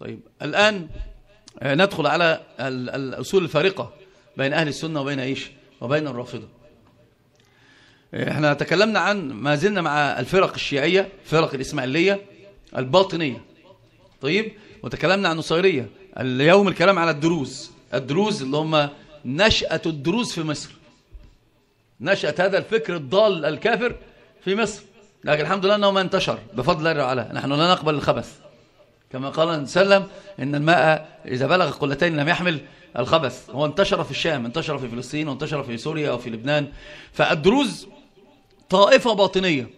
طيب الآن ندخل على الأصول الفارقة بين أهل السنة وبين إيش؟ وبين الرافضة. إحنا تكلمنا عن ما زلنا مع الفرق الشيعية فرق الإسماعيلية الباطنية. طيب وتكلمنا عن النصيرية اليوم الكلام على الدروز. الدروز اللي هم نشأة الدروز في مصر. نشأة هذا الفكر الضال الكافر في مصر. لكن الحمد لله أنه ما انتشر بفضل الله تعالى. نحن لا نقبل الخبث. كما قال النبي صلى الله عليه وسلم إن الماء إذا بلغ قلتين لم يحمل الخبث هو انتشر في الشام انتشر في فلسطين وانتشر في سوريا أو في لبنان. فالدروز طائفة باطنية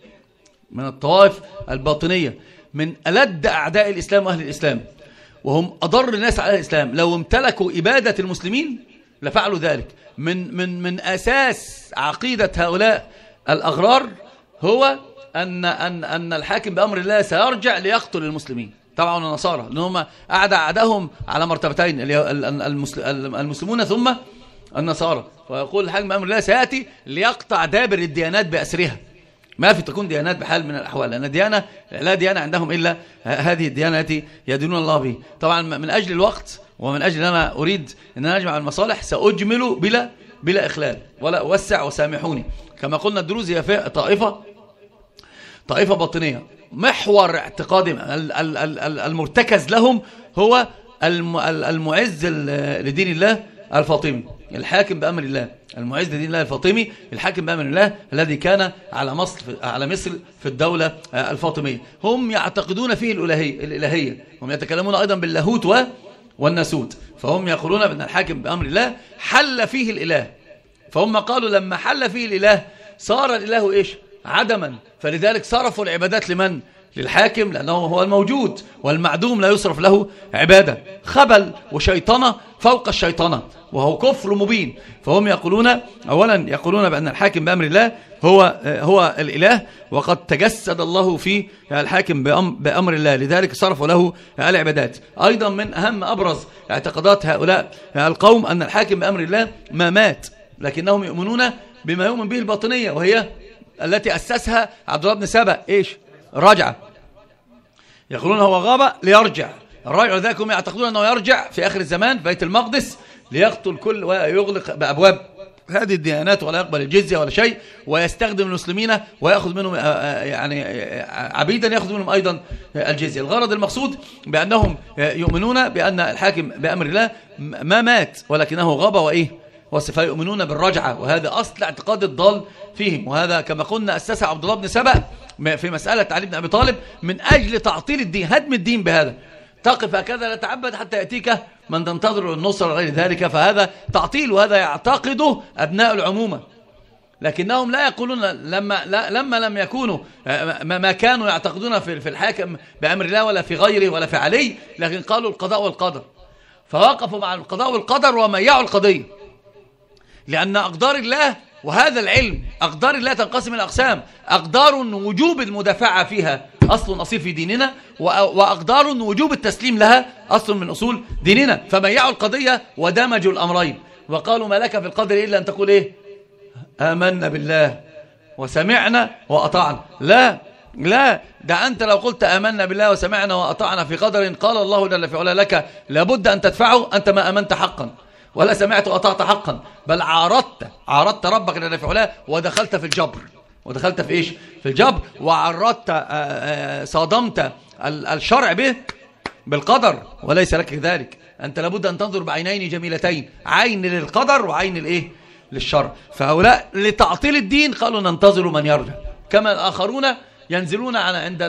من الطوائف الباطنية من ألد أعداء الإسلام وأهل الإسلام. وهم أضر الناس على الإسلام. لو امتلكوا إبادة المسلمين لفعلوا ذلك. من, من, من أساس عقيدة هؤلاء الأغرار هو أن, أن, أن الحاكم بأمر الله سيرجع ليقتل المسلمين. طبعا النصارى لأنهم أعدى أعدهم على مرتبتين المسلمون ثم النصارى. ويقول الحاكم بأمر الله سيأتي ليقطع دابر الديانات بأسرها. ما في تكون ديانات بحال من الأحوال لأن الديانة لا ديانة عندهم إلا هذه الديانة التي يدينون الله به. طبعا من أجل الوقت ومن أجل أن أنا أريد أن أنا أجمع المصالح سأجمل بلا بلا إخلال. ولا أوسع وسامحوني. كما قلنا الدروز هي طائفة طائفة باطنية. محور اعتقادهم المرتكز لهم هو المعز لدين الله الفاطمي. الحاكم بأمر الله. المعز لدين الله الفاطمي الحاكم بأمر الله الذي كان على مصر على مصر في الدولة الفاطمية. هم يعتقدون فيه الإلهية, الإلهية. هم يتكلمون أيضا باللاهوت والناسوت. فهم يقولون بأن الحاكم بأمر الله حل فيه الإله. فهم قالوا لما حل فيه الإله صار الإله إيش؟ عدما. فلذلك صرفوا العبادات لمن؟ للحاكم لأنه هو الموجود والمعدوم لا يصرف له عبادة. خبل وشيطنة فوق الشيطنة وهو كفر مبين. فهم يقولون أولا يقولون بأن الحاكم بأمر الله هو, هو الإله وقد تجسد الله في الحاكم بأمر الله. لذلك صرفوا له العبادات. أيضا من أهم أبرز اعتقادات هؤلاء القوم أن الحاكم بأمر الله ما مات لكنهم يؤمنون بما يؤمن به الباطنية وهي التي أسسها عبد الله بن سبأ إيش؟ رجع يقولون هو غاب ليرجع. الرجع ذاك هم يعتقدون أنه يرجع في آخر الزمان في بيت المقدس ليقتل كل ويغلق بأبواب. هذه الديانات ولا يقبل الجزية ولا شيء ويستخدم المسلمين ويأخذ منهم آه، آه، يعني آه، عبيدا يأخذ منهم أيضا الجزية. الغرض المقصود بأنهم يؤمنون بأن الحاكم بأمر الله ما مات ولكنه غاب وإيه؟ وصفا يؤمنون بالرجعة وهذا أصل اعتقاد الضال فيهم. وهذا كما قلنا أسسها عبد الله بن سبأ في مسألة علي بن أبي طالب من أجل تعطيل الدين هدم الدين بهذا. تقف هكذا لا تعبد حتى يأتيك من تنتظر النصر غير ذلك فهذا تعطيل وهذا يعتقده أبناء العمومة. لكنهم لا يقولون لما, لا لما لم يكونوا ما كانوا يعتقدون في الحاكم بأمر الله ولا في غيره ولا في علي لكن قالوا القضاء والقدر. فوقفوا مع القضاء والقدر وميعوا القضية. لأن أقدار الله وهذا العلم أقدار الله تنقسم إلى أقسام. أقدار وجوب المدافعة فيها أصل أصيل في ديننا وأقدار وجوب التسليم لها أصل من أصول ديننا. فميعوا القضية ودمجوا الأمرين. وقالوا ما لك في القدر إلا أن تقول إيه؟ آمنا بالله وسمعنا وأطعنا. لا لا ده أنت لو قلت آمنا بالله وسمعنا وأطعنا في قدر قال الله جل في علا لك لابد أن تدفعه أنت ما أمنت حقا. ولا سمعت وأطعت حقا بل عارضت عارضت ربك جل في علاه ودخلت في الجبر. ودخلت في إيش؟ في الجبر وعرضت آه، آه، صادمت الشرع به بالقدر وليس لك ذلك أنت لابد أن تنظر بعينين جميلتين عين للقدر وعين الإيه للشرع فهؤلاء لتعطيل الدين قالوا ننتظر من يرجع. كما الآخرون ينزلون على عند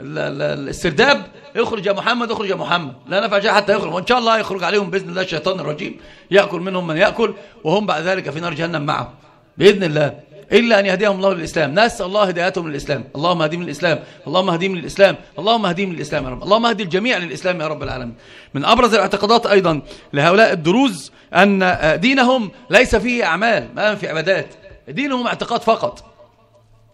الاسترداب اخرج يا محمد اخرج يا محمد. لا نفع شيء حتى يخرج. وإن شاء الله يخرج عليهم بإذن الله الشيطان الرجيم. يأكل منهم من يأكل وهم بعد ذلك في نار جهنم معه بإذن الله. إلا أن يهديهم الله للإسلام. نسأل الله هدايتهم للإسلام. اللهم هديهم للإسلام. اللهم هديهم للإسلام. اللهم هديهم للإسلام يا رب. اللهم هدي الجميع للإسلام يا رب العالمين. من أبرز الاعتقادات أيضا لهؤلاء الدروز أن دينهم ليس فيه أعمال ما في عبادات. دينهم اعتقاد فقط.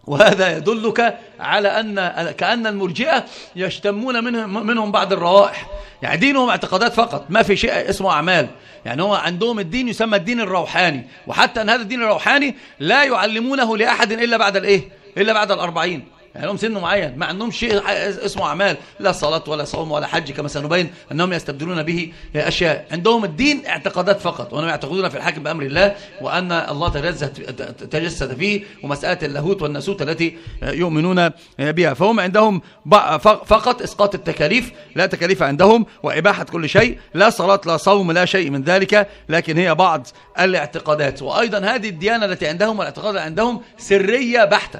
وهذا يدلك على أن كأن المرجئة يشتمون منهم, منهم بعض الروائح. يعني دينهم اعتقادات فقط ما في شيء اسمه أعمال. يعني هو عندهم الدين يسمى الدين الروحاني. وحتى أن هذا الدين الروحاني لا يعلمونه لأحد إلا بعد الإيه؟ إلا بعد الأربعين. يعني لهم سن معين ما عندهم شيء اسمه أعمال لا صلاة ولا صوم ولا حج كما سنبين أنهم يستبدلون به أشياء. عندهم الدين اعتقادات فقط وأنهم يعتقدون في الحاكم بأمر الله وأن الله تجسد فيه ومسألة اللاهوت والناسوت التي يؤمنون بها. فهم عندهم فقط إسقاط التكاليف لا تكاليف عندهم وإباحة كل شيء لا صلاة لا صوم لا شيء من ذلك لكن هي بعض الاعتقادات. وأيضا هذه الديانة التي عندهم والاعتقاد عندهم سرية بحتة.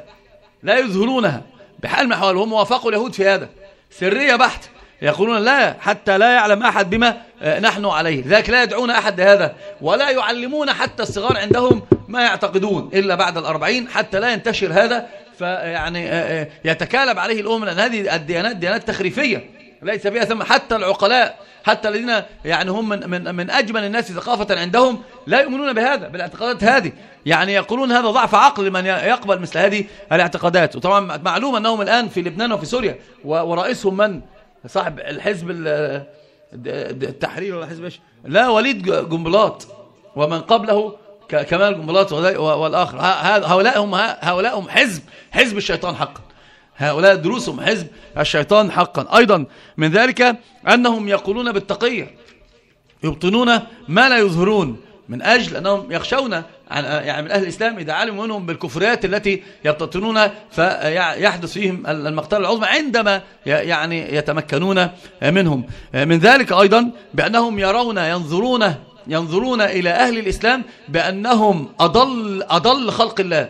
لا يظهرونها بحال من الأحوال هم وافقوا اليهود في هذا. سرية بحتة يقولون لا حتى لا يعلم أحد بما آه، نحن عليه. لذلك لا يدعون أحد لهذا ولا يعلمون حتى الصغار عندهم ما يعتقدون إلا بعد الأربعين حتى لا ينتشر هذا فيعني آه، آه، يتكالب عليه الأمم لأن هذه الديانات ديانات تخريفية. ليس فيها ثم حتى العقلاء حتى الذين يعني هم من, من, من أجمل الناس ثقافة عندهم لا يؤمنون بهذا بالاعتقادات هذه. يعني يقولون هذا ضعف عقل من يقبل مثل هذه الاعتقادات. وطبعا معلوم أنهم الآن في لبنان وفي سوريا ورئيسهم من؟ صاحب الحزب التحرير ولا حزب إيش؟ لا وليد جنبلاط ومن قبله كمال جنبلاط والآخر. هؤلاء هم هؤلاء هم حزب حزب الشيطان حقا. هؤلاء دروسهم حزب الشيطان حقا. أيضا من ذلك أنهم يقولون بالتقية يبطنون ما لا يظهرون من أجل أنهم يخشون عن يعني من أهل الإسلام إذا علموا منهم بالكفريات التي يبتطنون فيحدث فيهم المقتل العظمى عندما يعني يتمكنون منهم. من ذلك أيضا بأنهم يرون ينظرون ينظرون إلى أهل الإسلام بأنهم أضل, أضل خلق الله.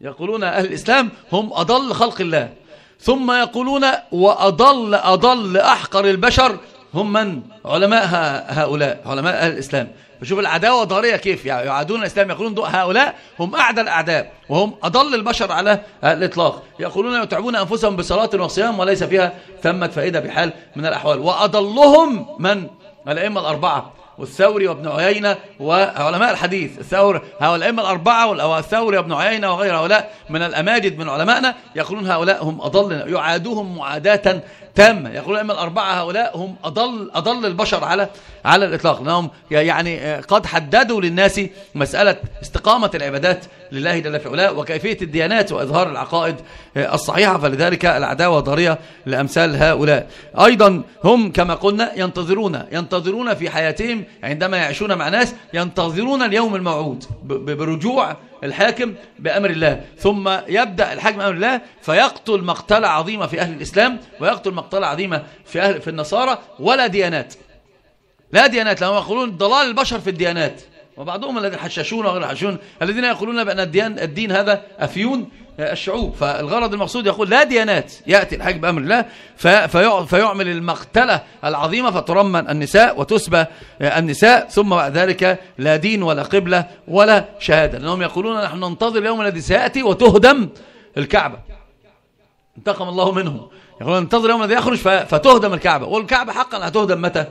يقولون أهل الإسلام هم أضل خلق الله. ثم يقولون وأضل أضل أحقر البشر هم من؟ علماء هؤلاء علماء أهل الإسلام. فشوف العداوة ضارية كيف؟ يعني يعادون الإسلام يقولون هؤلاء هم أعدى الأعداء وهم أضل البشر على الإطلاق. يقولون يتعبون أنفسهم بصلاة وصيام وليس فيها ثمة فائدة بحال من الأحوال. وأضلهم من؟ الأئمة الأربعة. والثوري وابن عيينة وعلماء الحديث. الثور هؤلاء الأئمة الأربعة والثوري وابن عيينة وغير هؤلاء من الأماجد من علمائنا يقولون هؤلاء هم أضل يعادوهم معاداة تامة. يقولون الأئمة الأربعة هؤلاء هم أضل, أضل البشر على على الإطلاق. لأنهم يعني قد حددوا للناس مسألة استقامة العبادات لله جل في علاه وكيفية الديانات وإظهار العقائد الصحيحة. فلذلك العداوة ضارية لأمثال هؤلاء. أيضا هم كما قلنا ينتظرون ينتظرون في حياتهم عندما يعيشون مع ناس ينتظرون اليوم الموعود برجوع الحاكم بأمر الله. ثم يبدأ الحاكم بأمر الله فيقتل مقتلة عظيمة في أهل الإسلام ويقتل مقتلة عظيمة في, أهل في النصارى ولا ديانات. لا ديانات لهم يقولون ضلال البشر في الديانات. وبعضهم الذين حششون وغير حششون الذين يقولون بأن الدين, الدين هذا أفيون الشعوب. فالغرض المقصود يقول لا ديانات يأتي الحاج بأمر الله فيعمل المقتلة العظيمة فترمن النساء وتسبى النساء ثم بعد ذلك لا دين ولا قبلة ولا شهادة. لأنهم يقولون نحن ننتظر اليوم الذي سيأتي وتهدم الكعبة. انتقم الله منهم. يقولون ننتظر اليوم الذي يخرج فتهدم الكعبة. والكعبة حقا هتهدم متى؟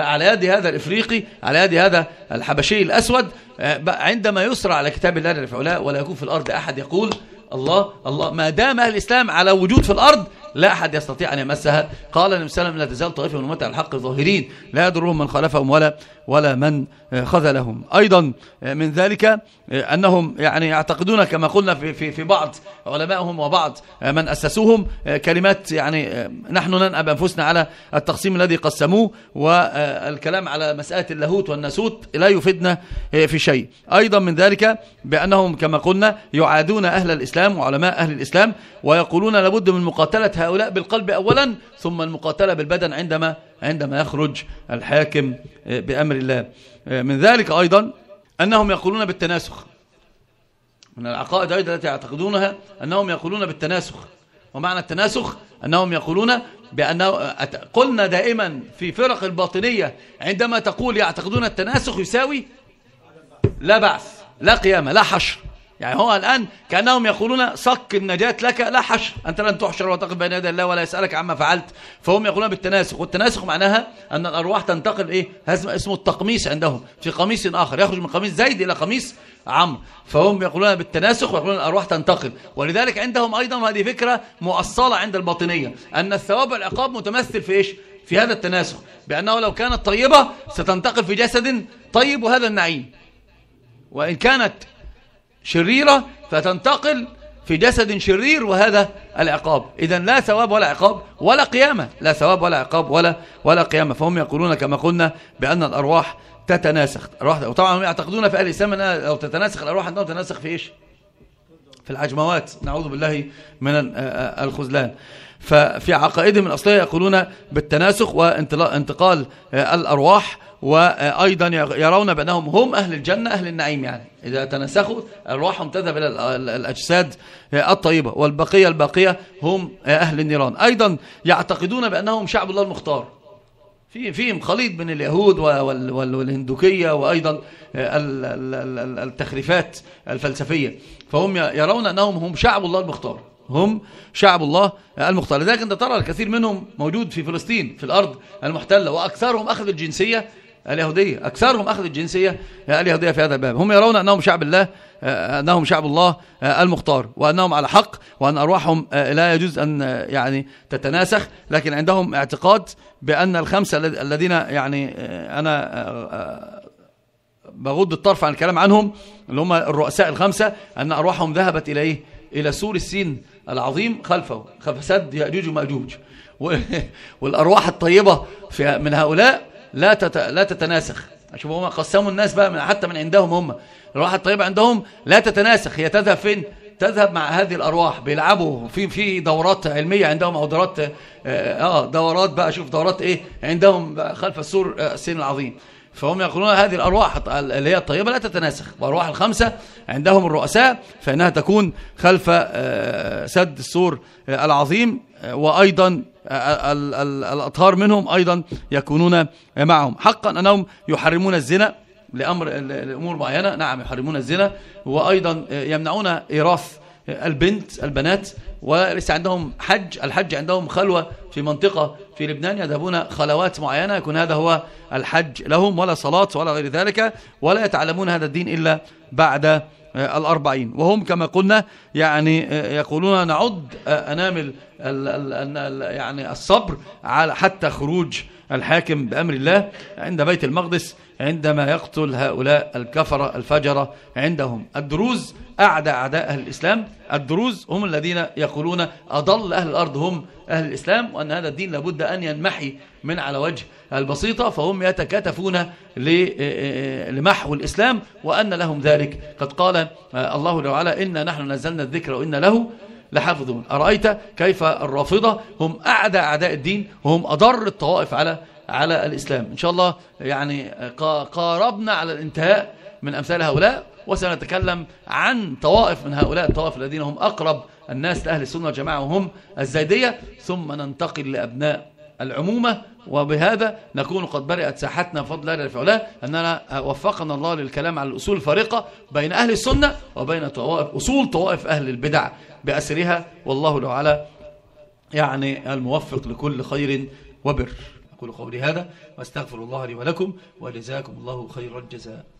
على يد هذا الإفريقي على يد هذا الحبشي الأسود آه، عندما يسرع على كتاب الله جل ولا يكون في الأرض أحد يقول الله الله ما دام الإسلام على وجود في الأرض لا أحد يستطيع أن يمسها. قال النبي صلى الله عليه لا تزال طائفة من أمتي على الحق ظاهرين. لا يضرهم من خالفهم ولا ولا من خذلهم. أيضا من ذلك أنهم يعني يعتقدون كما قلنا في في في بعض علمائهم وبعض من أسسوهم كلمات يعني نحن ننأب أنفسنا على التقسيم الذي قسموه والكلام على مسألة اللاهوت والناسوت لا يفيدنا في شيء. أيضا من ذلك بأنهم كما قلنا يعادون أهل الإسلام وعلماء أهل الإسلام ويقولون لابد من مقاتلة هؤلاء بالقلب أولا ثم المقاتلة بالبدن عندما عندما يخرج الحاكم بأمر الله. من ذلك أيضا أنهم يقولون بالتناسخ. من العقائد أيضا التي يعتقدونها أنهم يقولون بالتناسخ. ومعنى التناسخ أنهم يقولون بأنه قلنا دائما في فرق الباطنية عندما تقول يعتقدون التناسخ يساوي لا بعث لا قيامة لا حشر. يعني هو الآن كأنهم يقولون صك النجاة لك لا حشر. أنت لن تحشر وتقف بين يدي الله ولا يسألك عما فعلت. فهم يقولون بالتناسخ والتناسخ معناها أن الأرواح تنتقل إيه؟ هذا اسمه التقميص عندهم في قميص آخر يخرج من قميص زيد إلى قميص عمرو. فهم يقولون بالتناسخ ويقولون الأرواح تنتقل. ولذلك عندهم أيضا هذه فكرة مؤصلة عند الباطنية أن الثواب والعقاب متمثل في إيش؟ في هذا التناسخ. بأنه لو كانت طيبة ستنتقل في جسد طيب وهذا النعيم. وإن كانت شريرة فتنتقل في جسد شرير وهذا العقاب. إذا لا ثواب ولا عقاب ولا قيامة. لا ثواب ولا عقاب ولا ولا قيامة. فهم يقولون كما قلنا بأن الأرواح تتناسخ. وطبعا هم يعتقدون في أهل الإسلام أنها لو تتناسخ الأرواح عندهم تتناسخ في إيش؟ في العجموات. نعوذ بالله من الخذلان. ففي عقائدهم الأصلية يقولون بالتناسخ وانتقال الأرواح وأيضا يرون بأنهم هم أهل الجنة أهل النعيم يعني. إذا تنسخوا أرواحهم تذهب إلى الأجساد الطيبة والبقية الباقية هم أهل النيران. أيضا يعتقدون بأنهم شعب الله المختار. في فيهم خليط بين اليهود والهندوكية وأيضا التخريفات الفلسفية. فهم يرون أنهم هم شعب الله المختار. هم شعب الله المختار. لذلك أنت ترى الكثير منهم موجود في فلسطين في الأرض المحتلة وأكثرهم أخذ الجنسية اليهودية. أكثرهم أخذ الجنسية اليهودية في هذا الباب. هم يرون أنهم شعب الله أنهم شعب الله المختار وأنهم على حق وأن أرواحهم لا يجوز أن يعني تتناسخ. لكن عندهم اعتقاد بأن الخمسة الذين يعني أنا بغض الطرف عن الكلام عنهم اللي هم الرؤساء الخمسة أن أرواحهم ذهبت إلى إيه؟ إلى سور السين العظيم خلفه خلف سد يأجوج ومأجوج. والأرواح الطيبة من هؤلاء لا لا تتناسخ. شوف هم قسموا الناس بقى من حتى من عندهم هم الارواح الطيبه عندهم لا تتناسخ. هي تذهب فين؟ تذهب مع هذه الأرواح. بيلعبوا في في دورات علمية عندهم أو دورات آه, آه، دورات بقى. شوف دورات إيه؟ عندهم خلف السور آه، السين العظيم. فهم يقولون هذه الأرواح اللي هي الطيبة لا تتناسخ. وأرواح الخمسة عندهم الرؤساء فإنها تكون خلف آه، سد السور العظيم وأيضا الأطهار منهم أيضا يكونون معهم. حقا أنهم يحرمون الزنا لأمر لأمور معينة. نعم يحرمون الزنا. وأيضا يمنعون إيراث البنت البنات. وليس عندهم حج. الحج عندهم خلوة في منطقة في لبنان. يذهبون خلوات معينة. يكون هذا هو الحج لهم ولا صلاة ولا غير ذلك. ولا يتعلمون هذا الدين إلا بعد الأربعين. وهم كما قلنا يعني يقولون نعد أنامل يعني الصبر على حتى خروج الحاكم بأمر الله. عند بيت المقدس عندما يقتل هؤلاء الكفرة الفجرة عندهم الدروز أعدى أعداء أهل الإسلام الدروز هم الذين يقولون أضل أهل الأرض هم أهل الإسلام وأن هذا الدين لابد أن ينمحي من على وجه البسيطة فهم يتكاتفون لمحو الإسلام وأن لهم ذلك. قد قال الله تعالى إنا نحن نزلنا الذكر وإن له لحافظون. أرأيت كيف الرافضة؟ هم أعدى أعداء الدين وهم أضر الطوائف على على الإسلام. إن شاء الله يعني قاربنا على الانتهاء من أمثال هؤلاء. وسنتكلم عن طوائف من هؤلاء الطوائف الذين هم أقرب الناس لأهل السنة والجماعة وهم الزيدية. ثم ننتقل لأبناء العمومة وبهذا نكون قد برئت ساحتنا بفضل الله لفعله أننا وفقنا الله للكلام على الأصول الفارقة بين أهل السنة وبين طوائف أصول طوائف أهل البدع بأسرها. والله تعالى يعني الموفق لكل خير وبر. أقول قولي هذا وأستغفر الله لي ولكم وجزاكم الله خير الجزاء.